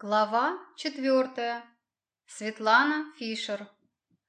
Глава четвертая. Светлана Фишер.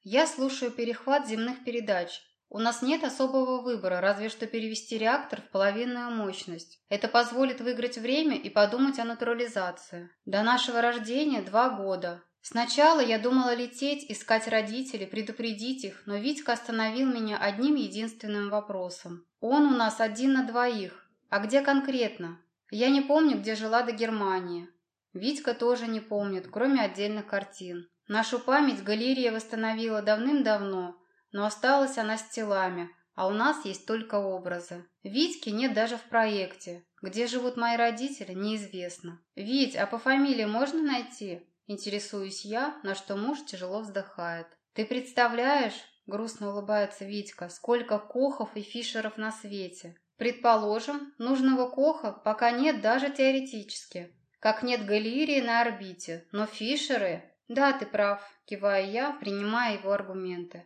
Я слушаю перехват земных передач. У нас нет особого выбора, разве что перевести реактор в половинную мощность. Это позволит выиграть время и подумать о натурализации. До нашего рождения два года. Сначала я думала лететь, искать родителей, предупредить их, но Витька остановил меня одним единственным вопросом. Он у нас один на двоих. А где конкретно? Я не помню, где жила до Германии. Витька тоже не помнит, кроме отдельных картин. Нашу память галерея восстановила давным-давно, но осталась она с телами, а у нас есть только образы. Витьки нет даже в проекте. Где живут мои родители, неизвестно. «Вить, а по фамилии можно найти?» Интересуюсь я, на что муж тяжело вздыхает. «Ты представляешь, — грустно улыбается Витька, — сколько Кохов и Фишеров на свете? Предположим, нужного Коха пока нет даже теоретически. Как нет Галерии на орбите, но Фишеры... Да, ты прав, кивая я, принимая его аргументы.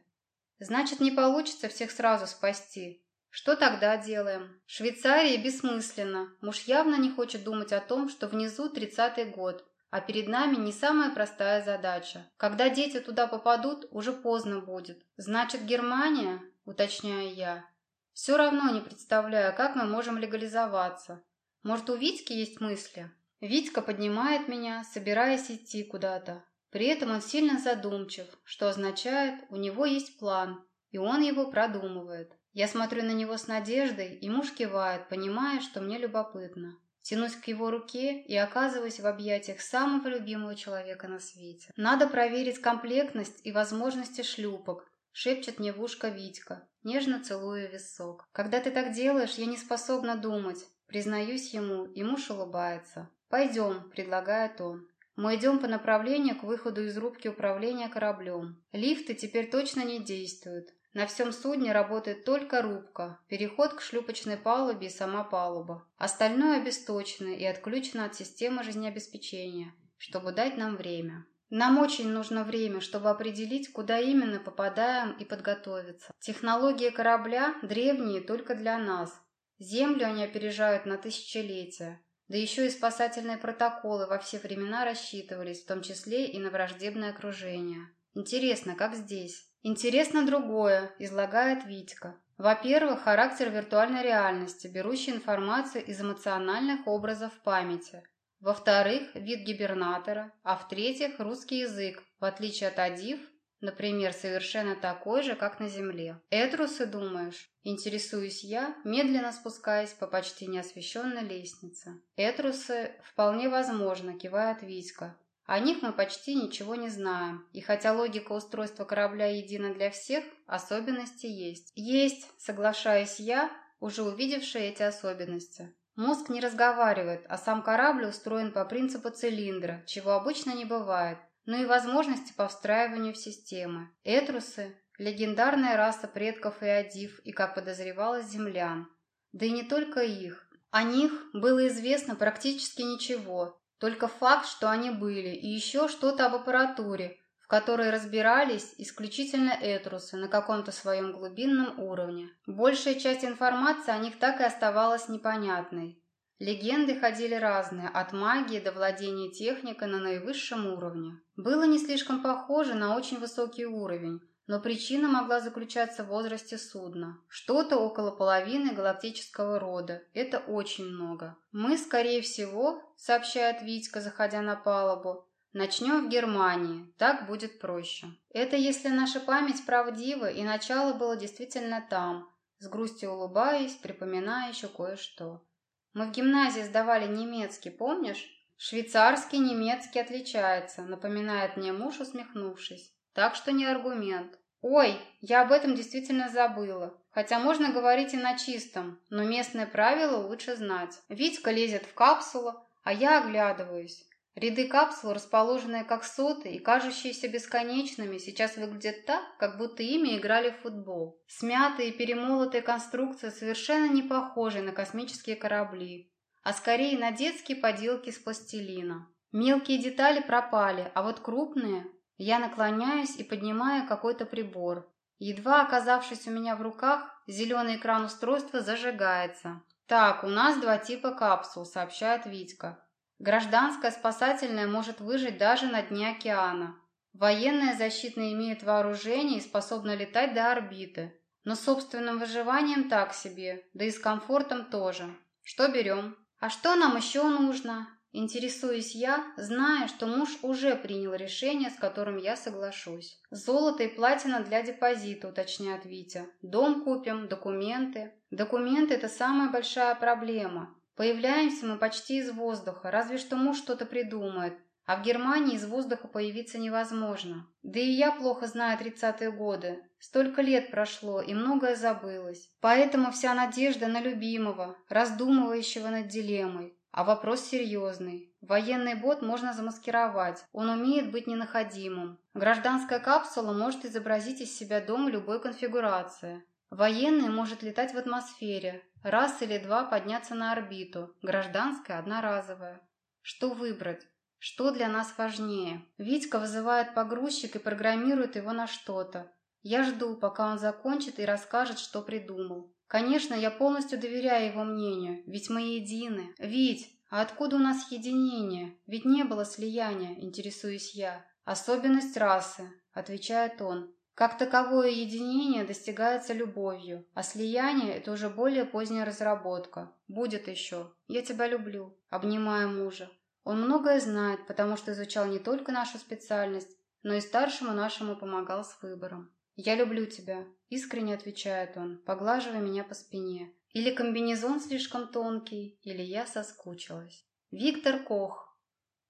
Значит, не получится всех сразу спасти. Что тогда делаем? Швейцария бессмысленно. Муж явно не хочет думать о том, что внизу тридцатый год, а перед нами не самая простая задача. Когда дети туда попадут, уже поздно будет. Значит, Германия, уточняю я. Все равно не представляю, как мы можем легализоваться. Может, у Витьки есть мысли? Витька поднимает меня, собираясь идти куда-то. При этом он сильно задумчив, что означает, у него есть план, и он его продумывает. Я смотрю на него с надеждой, и муж кивает, понимая, что мне любопытно. Тянусь к его руке и оказываюсь в объятиях самого любимого человека на свете. Надо проверить комплектность и возможности шлюпок, шепчет мне в ушко Витька, нежно целуя висок. Когда ты так делаешь, я не способна думать. Признаюсь ему, и муж улыбается. «Пойдем», — предлагает он. Мы идем по направлению к выходу из рубки управления кораблем. Лифты теперь точно не действуют. На всем судне работает только рубка, переход к шлюпочной палубе и сама палуба. Остальное обесточено и отключено от системы жизнеобеспечения, чтобы дать нам время. Нам очень нужно время, чтобы определить, куда именно попадаем и подготовиться. Технологии корабля древние только для нас. Землю они опережают на тысячелетия. Да еще и спасательные протоколы во все времена рассчитывались, в том числе и на враждебное окружение. Интересно, как здесь? Интересно другое, излагает Витька. Во-первых, характер виртуальной реальности, берущий информацию из эмоциональных образов памяти. Во-вторых, вид гибернатора. А в-третьих, русский язык, в отличие от адив, Например, совершенно такой же, как на Земле. Этрусы, думаешь? Интересуюсь я, медленно спускаясь по почти неосвещенной лестнице. Этрусы вполне возможно, кивает Витька. О них мы почти ничего не знаем, и хотя логика устройства корабля едина для всех, особенности есть. Есть, соглашаюсь я, уже увидевшая эти особенности. Мозг не разговаривает, а сам корабль устроен по принципу цилиндра, чего обычно не бывает но и возможности по встраиванию в системы. Этрусы – легендарная раса предков и адив, и, как подозревалось, землян. Да и не только их. О них было известно практически ничего, только факт, что они были, и еще что-то об аппаратуре, в которой разбирались исключительно этрусы на каком-то своем глубинном уровне. Большая часть информации о них так и оставалась непонятной. Легенды ходили разные, от магии до владения техникой на наивысшем уровне. Было не слишком похоже на очень высокий уровень, но причина могла заключаться в возрасте судна. Что-то около половины галактического рода. Это очень много. Мы, скорее всего, сообщает Витька, заходя на палубу, начнем в Германии. Так будет проще. Это если наша память правдива и начало было действительно там. С грустью улыбаясь, припоминая еще кое-что. Мы в гимназии сдавали немецкий, помнишь? Швейцарский немецкий отличается, напоминает мне муж, усмехнувшись. Так что не аргумент. Ой, я об этом действительно забыла. Хотя можно говорить и на чистом, но местные правила лучше знать. Витька лезет в капсулу, а я оглядываюсь. Ряды капсул, расположенные как соты и кажущиеся бесконечными, сейчас выглядят так, как будто ими играли в футбол. Смятые и перемолотые конструкции совершенно не похожи на космические корабли, а скорее на детские поделки с пластилина. Мелкие детали пропали, а вот крупные... Я наклоняюсь и поднимаю какой-то прибор. Едва оказавшись у меня в руках, зеленый экран устройства зажигается. «Так, у нас два типа капсул», — сообщает Витька. Гражданская спасательная может выжить даже на дне океана. Военная защитная имеет вооружение и способна летать до орбиты. Но собственным выживанием так себе, да и с комфортом тоже. Что берем? А что нам еще нужно? Интересуюсь я, зная, что муж уже принял решение, с которым я соглашусь. Золото и платина для депозита, уточняет Витя. Дом купим, документы. Документы – это самая большая проблема. Появляемся мы почти из воздуха, разве что муж что-то придумает. А в Германии из воздуха появиться невозможно. Да и я плохо знаю тридцатые годы. Столько лет прошло, и многое забылось. Поэтому вся надежда на любимого, раздумывающего над дилеммой. А вопрос серьезный. Военный бот можно замаскировать, он умеет быть ненаходимым. Гражданская капсула может изобразить из себя дом любой конфигурации. Военный может летать в атмосфере, раз или два подняться на орбиту, гражданская одноразовая. Что выбрать? Что для нас важнее? Витька вызывает погрузчик и программирует его на что-то. Я жду, пока он закончит и расскажет, что придумал. Конечно, я полностью доверяю его мнению, ведь мы едины. Вить, а откуда у нас единение? Ведь не было слияния, интересуюсь я. Особенность расы, отвечает он. Как таковое единение достигается любовью, а слияние – это уже более поздняя разработка. Будет еще. Я тебя люблю, обнимая мужа. Он многое знает, потому что изучал не только нашу специальность, но и старшему нашему помогал с выбором. «Я люблю тебя», – искренне отвечает он, поглаживая меня по спине. Или комбинезон слишком тонкий, или я соскучилась. Виктор Кох.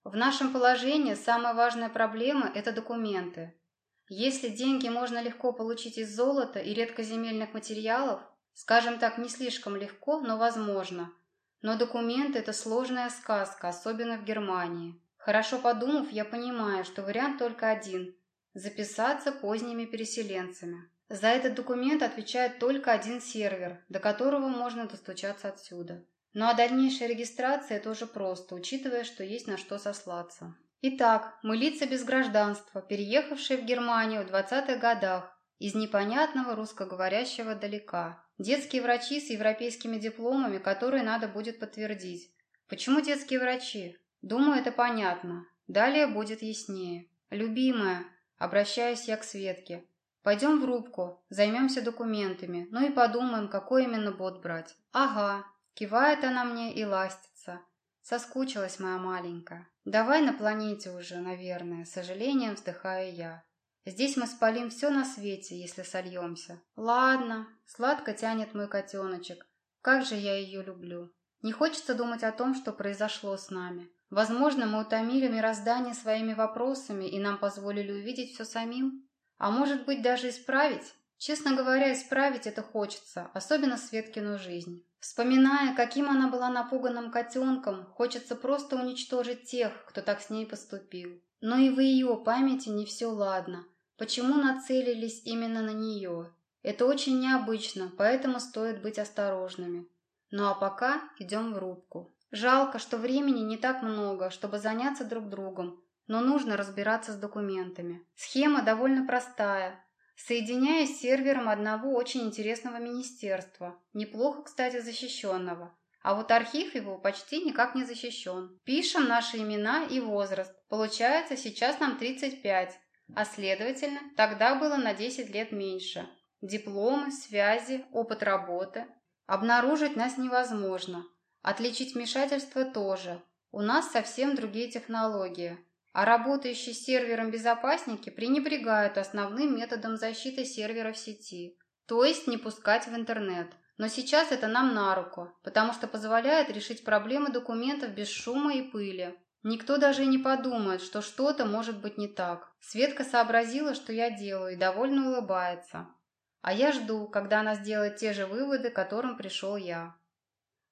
В нашем положении самая важная проблема – это документы. Если деньги можно легко получить из золота и редкоземельных материалов, скажем так, не слишком легко, но возможно – но документы – это сложная сказка, особенно в Германии. Хорошо подумав, я понимаю, что вариант только один – записаться поздними переселенцами. За этот документ отвечает только один сервер, до которого можно достучаться отсюда. Ну а дальнейшая регистрация – это уже просто, учитывая, что есть на что сослаться. Итак, мы лица без гражданства, переехавшие в Германию в 20-х годах, из непонятного русскоговорящего далека. Детские врачи с европейскими дипломами, которые надо будет подтвердить. Почему детские врачи? Думаю, это понятно. Далее будет яснее. Любимая, обращаюсь я к Светке. Пойдем в рубку, займемся документами, ну и подумаем, какой именно бот брать. Ага, кивает она мне и ластится. Соскучилась моя маленькая. Давай на планете уже, наверное, с сожалением вздыхаю я. Здесь мы спалим все на свете, если сольемся. Ладно, сладко тянет мой котеночек. Как же я ее люблю. Не хочется думать о том, что произошло с нами. Возможно, мы утомили мироздание своими вопросами и нам позволили увидеть все самим. А может быть, даже исправить? Честно говоря, исправить это хочется, особенно Светкину жизнь. Вспоминая, каким она была напуганным котенком, хочется просто уничтожить тех, кто так с ней поступил. Но и в ее памяти не все ладно. Почему нацелились именно на нее? Это очень необычно, поэтому стоит быть осторожными. Ну а пока идем в рубку. Жалко, что времени не так много, чтобы заняться друг другом, но нужно разбираться с документами. Схема довольно простая. Соединяюсь с сервером одного очень интересного министерства, неплохо, кстати, защищенного. А вот архив его почти никак не защищен. Пишем наши имена и возраст. Получается, сейчас нам 35, а следовательно, тогда было на 10 лет меньше. Дипломы, связи, опыт работы. Обнаружить нас невозможно. Отличить вмешательство тоже. У нас совсем другие технологии. А работающие с сервером безопасники пренебрегают основным методом защиты сервера в сети. То есть не пускать в интернет. Но сейчас это нам на руку, потому что позволяет решить проблемы документов без шума и пыли. Никто даже и не подумает, что что-то может быть не так. Светка сообразила, что я делаю, и довольно улыбается. А я жду, когда она сделает те же выводы, к которым пришел я.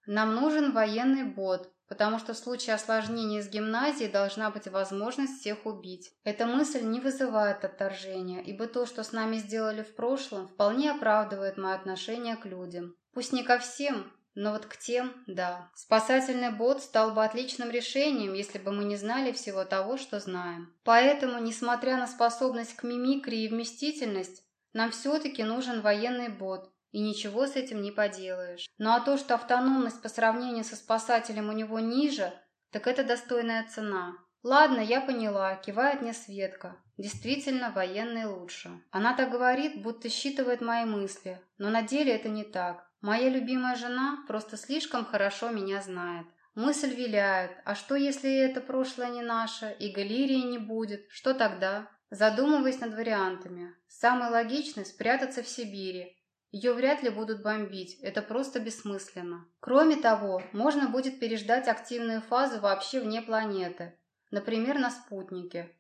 Нам нужен военный бот, потому что в случае осложнения с гимназией должна быть возможность всех убить. Эта мысль не вызывает отторжения, ибо то, что с нами сделали в прошлом, вполне оправдывает мое отношение к людям. Пусть не ко всем, но вот к тем, да. Спасательный бот стал бы отличным решением, если бы мы не знали всего того, что знаем. Поэтому, несмотря на способность к мимикрии и вместительность, нам все-таки нужен военный бот, и ничего с этим не поделаешь. Ну а то, что автономность по сравнению со спасателем у него ниже, Так это достойная цена. Ладно, я поняла, кивает мне Светка. Действительно, военные лучше. Она так говорит, будто считывает мои мысли, но на деле это не так. Моя любимая жена просто слишком хорошо меня знает. Мысль виляет, а что если это прошлое не наше, и галерии не будет, что тогда? Задумываясь над вариантами. Самый логичный – спрятаться в Сибири. Ее вряд ли будут бомбить, это просто бессмысленно. Кроме того, можно будет переждать активную фазу вообще вне планеты, например, на спутнике.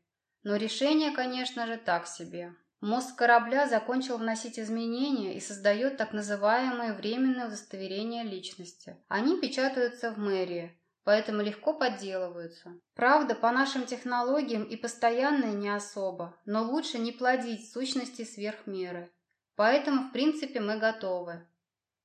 Но решение, конечно же, так себе. Мозг корабля закончил вносить изменения и создает так называемые временные удостоверения личности. Они печатаются в мэрии, поэтому легко подделываются. Правда, по нашим технологиям и постоянные не особо, но лучше не плодить сущности сверх меры. Поэтому, в принципе, мы готовы.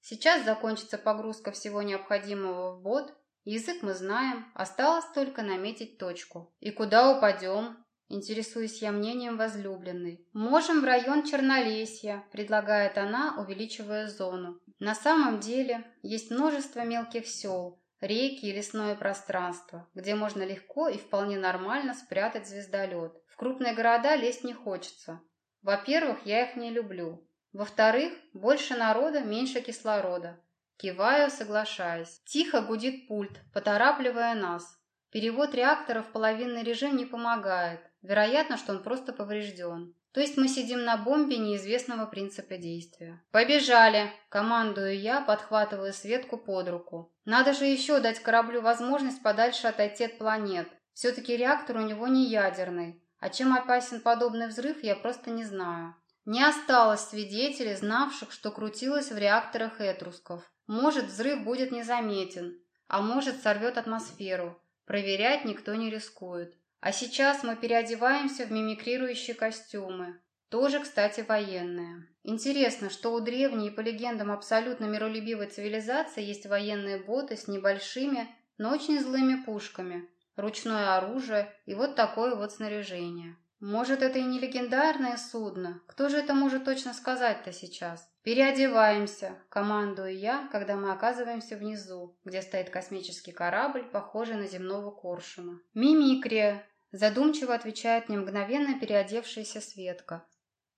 Сейчас закончится погрузка всего необходимого в бот, язык мы знаем, осталось только наметить точку. И куда упадем? Интересуюсь я мнением возлюбленной. «Можем в район Чернолесья», – предлагает она, увеличивая зону. На самом деле есть множество мелких сел, реки и лесное пространство, где можно легко и вполне нормально спрятать звездолет. В крупные города лезть не хочется. Во-первых, я их не люблю. Во-вторых, больше народа, меньше кислорода. Киваю, соглашаясь. Тихо гудит пульт, поторапливая нас. Перевод реактора в половинный режим не помогает. Вероятно, что он просто поврежден. То есть мы сидим на бомбе неизвестного принципа действия. «Побежали!» – командую я, подхватывая Светку под руку. «Надо же еще дать кораблю возможность подальше отойти от планет. Все-таки реактор у него не ядерный. А чем опасен подобный взрыв, я просто не знаю. Не осталось свидетелей, знавших, что крутилось в реакторах Этрусков. Может, взрыв будет незаметен, а может, сорвет атмосферу. Проверять никто не рискует. А сейчас мы переодеваемся в мимикрирующие костюмы. Тоже, кстати, военные. Интересно, что у древней, по легендам абсолютно миролюбивой цивилизации, есть военные боты с небольшими, но очень злыми пушками, ручное оружие и вот такое вот снаряжение. Может, это и не легендарное судно? Кто же это может точно сказать-то сейчас? «Переодеваемся», – командую я, когда мы оказываемся внизу, где стоит космический корабль, похожий на земного коршуна. «Мимикрия», – задумчиво отвечает мне мгновенно переодевшаяся Светка.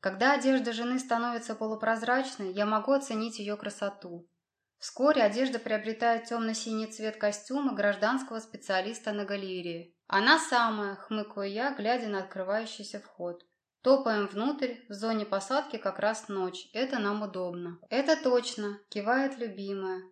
Когда одежда жены становится полупрозрачной, я могу оценить ее красоту. Вскоре одежда приобретает темно-синий цвет костюма гражданского специалиста на галерее. Она самая, хмыкаю я, глядя на открывающийся вход. Топаем внутрь, в зоне посадки как раз ночь. Это нам удобно. Это точно, кивает любимая.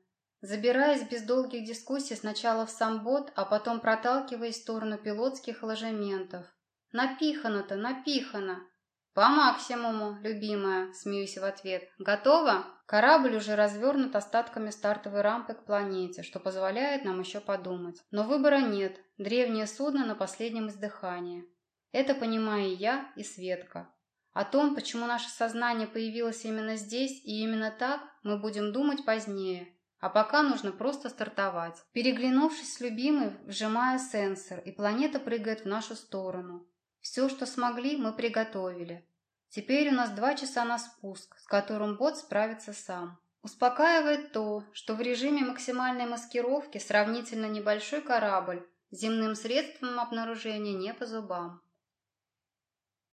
Забираясь без долгих дискуссий сначала в сам бот, а потом проталкиваясь в сторону пилотских ложементов. Напихано-то, напихано. По максимуму, любимая, смеюсь в ответ. Готово? Корабль уже развернут остатками стартовой рампы к планете, что позволяет нам еще подумать. Но выбора нет. Древнее судно на последнем издыхании. Это понимаю я, и Светка. О том, почему наше сознание появилось именно здесь и именно так, мы будем думать позднее. А пока нужно просто стартовать. Переглянувшись с любимой, вжимая сенсор, и планета прыгает в нашу сторону. Все, что смогли, мы приготовили. Теперь у нас два часа на спуск, с которым бот справится сам. Успокаивает то, что в режиме максимальной маскировки сравнительно небольшой корабль земным средством обнаружения не по зубам.